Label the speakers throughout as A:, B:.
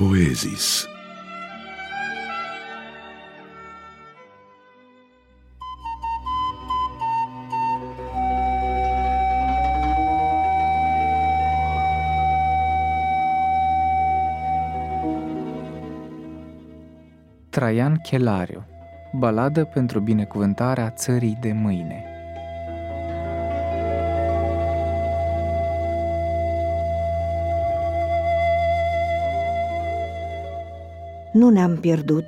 A: Poezis.
B: Traian Chelariu Baladă pentru binecuvântarea țării de mâine
C: Nu ne-am pierdut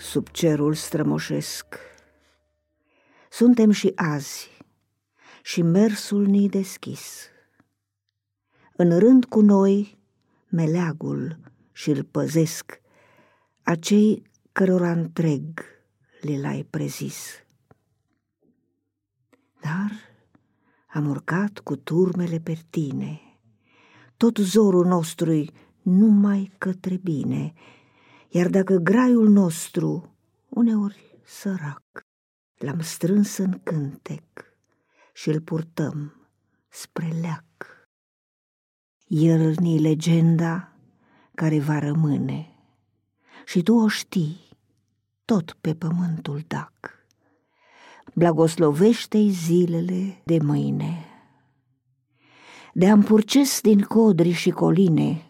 C: sub cerul strămoșesc. Suntem și azi și mersul ni deschis. În rând cu noi meleagul și-l păzesc acei cărora întreg le l-ai prezis. Dar am urcat cu turmele pe tine, tot zorul nostru numai către bine, iar dacă graiul nostru, uneori sărac, l-am strâns în cântec și îl purtăm spre leac. Ierni legenda care va rămâne și tu o știi tot pe pământul dac. Blagoslovește-i zilele de mâine. De-am purces din codri și coline,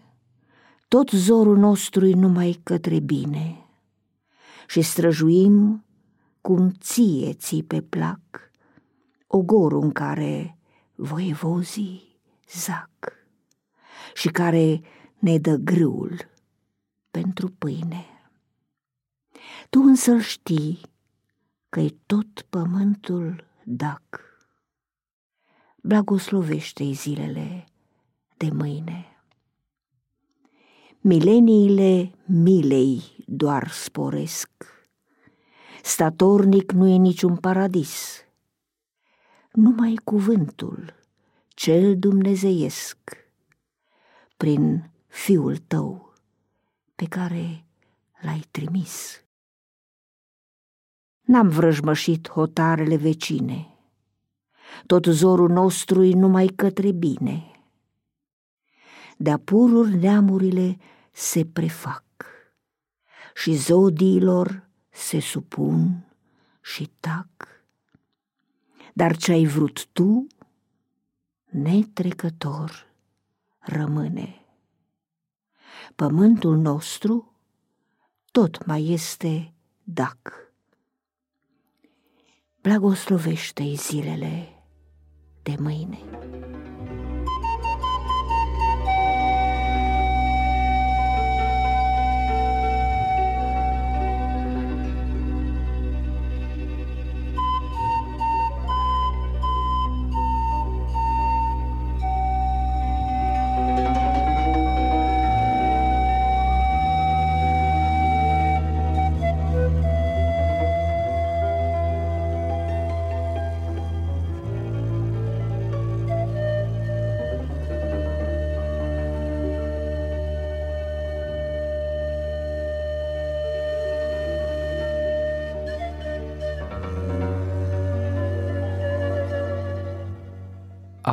C: tot zorul nostru numai către bine și străjuim cum ție ții pe plac ogorul în care voievozii zac și care ne dă grâul pentru pâine. Tu însă știi că-i tot pământul dac. Blagoslovește-i zilele de mâine. Mileniile milei doar sporesc. Statornic nu e niciun paradis. Numai cuvântul, cel dumnezeiesc, prin fiul tău pe care l-ai trimis. N-am vrăjmășit hotarele vecine, tot zorul nostru numai către bine. De-a pururi neamurile se prefac și zodiilor se supun și tac. Dar ce-ai vrut tu, netrecător, rămâne. Pământul nostru tot mai este dac. Blagoslovește-i zilele de mâine.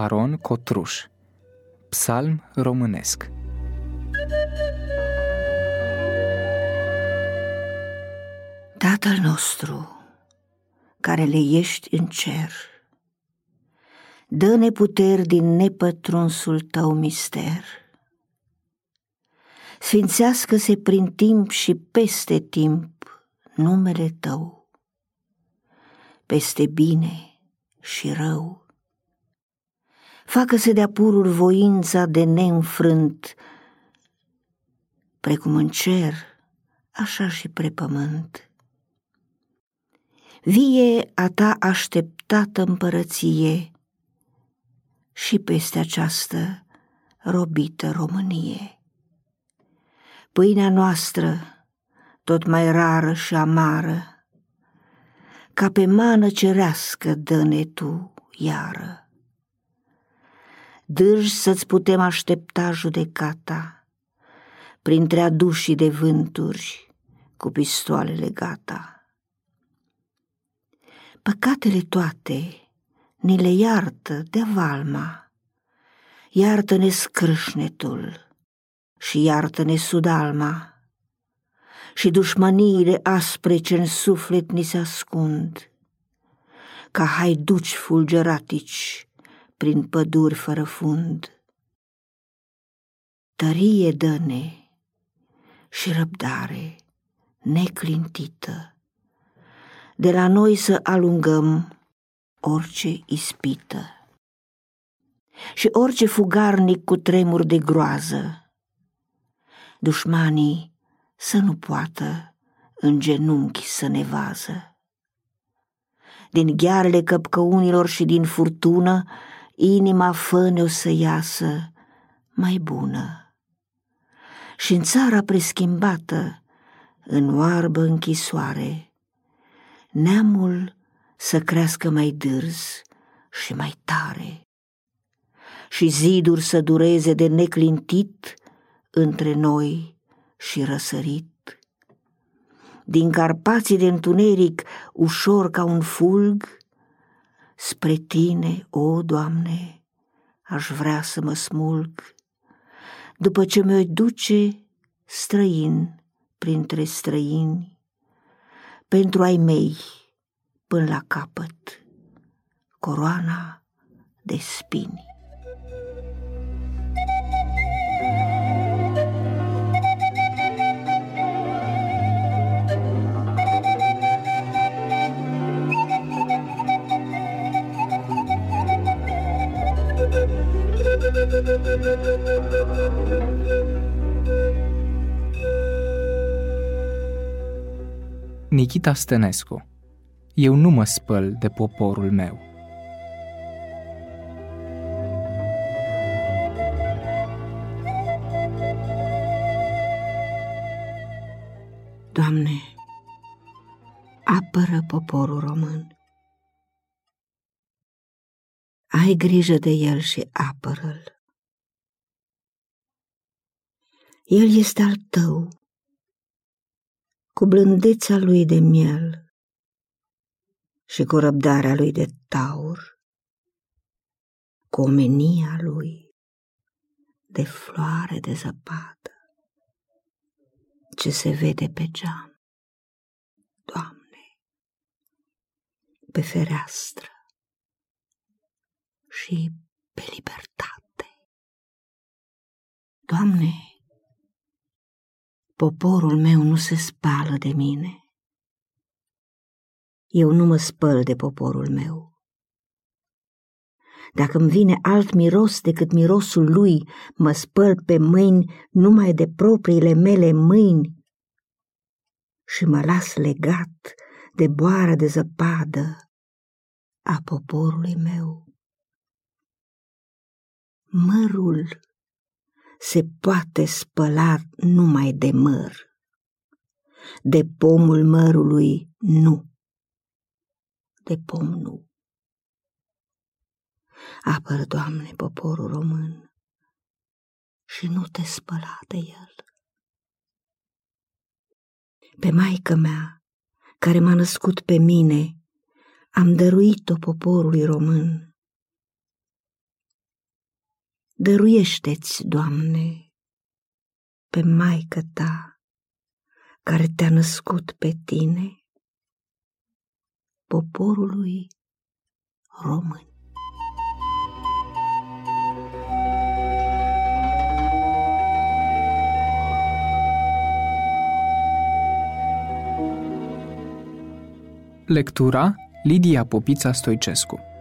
B: Aron Cotruș. Psalm românesc.
C: Tatăl nostru, care le ești în cer, dă-ne puteri din nepătrunsul tău mister. Sfințească-se prin timp și peste timp numele tău, peste bine și rău facă-se de-a pururi voința de neînfrânt, precum în cer, așa și pre pământ. Vie a ta așteptată împărăție și peste această robită Românie. Pâinea noastră, tot mai rară și amară, ca pe mană cerească dă-ne tu iară dârji să-ți putem aștepta judecata, printre adușii de vânturi, cu pistoalele gata. Păcatele toate ni le iartă de valma, iartă-ne scrâșnetul și iartă-ne sudalma și dușmăniile aspre ce în suflet ni se ascund, ca haiduci fulgeratici prin păduri fără fund. Tărie dă-ne și răbdare neclintită, de la noi să alungăm orice ispită și orice fugarnic cu tremur de groază. Dușmanii să nu poată în genunchi să ne vază. Din ghearele căpcăunilor și din furtună, inima făne o să iasă mai bună. Și în țara preschimbată, în oarbă închisoare, neamul să crească mai dârz și mai tare și ziduri să dureze de neclintit între noi și răsărit. Din Carpații de întuneric, ușor ca un fulg, spre tine, o, Doamne, aș vrea să mă smulg, după ce mi-o duce străin printre străini, pentru ai mei până la capăt, coroana de spini.
B: Nikita Stănescu Eu nu mă spăl de poporul meu.
C: Doamne, apără poporul român. Ai grijă de el și apără-l. El este al tău, cu blândețea lui de miel și cu răbdarea lui de taur, cu omenia lui de floare de zăpadă ce se vede pe geam. Doamne, pe fereastră și pe libertate. Doamne, Poporul meu nu se spală de mine. Eu nu mă spăl de poporul meu. Dacă îmi vine alt miros decât mirosul lui, mă spăl pe mâini numai de propriile mele mâini și mă las legat de boară de zăpadă a poporului meu. Mărul se poate spăla numai de măr. De pomul mărului nu. De pom nu. Apăr, Doamne, poporul român și nu te spăla de el. Pe maică mea, care m-a născut pe mine, am dăruit-o poporului român Dăruiește-ți, Doamne, pe Maică Ta, care te-a născut pe tine, poporului român.
B: Lectura Lidia Popița Stoicescu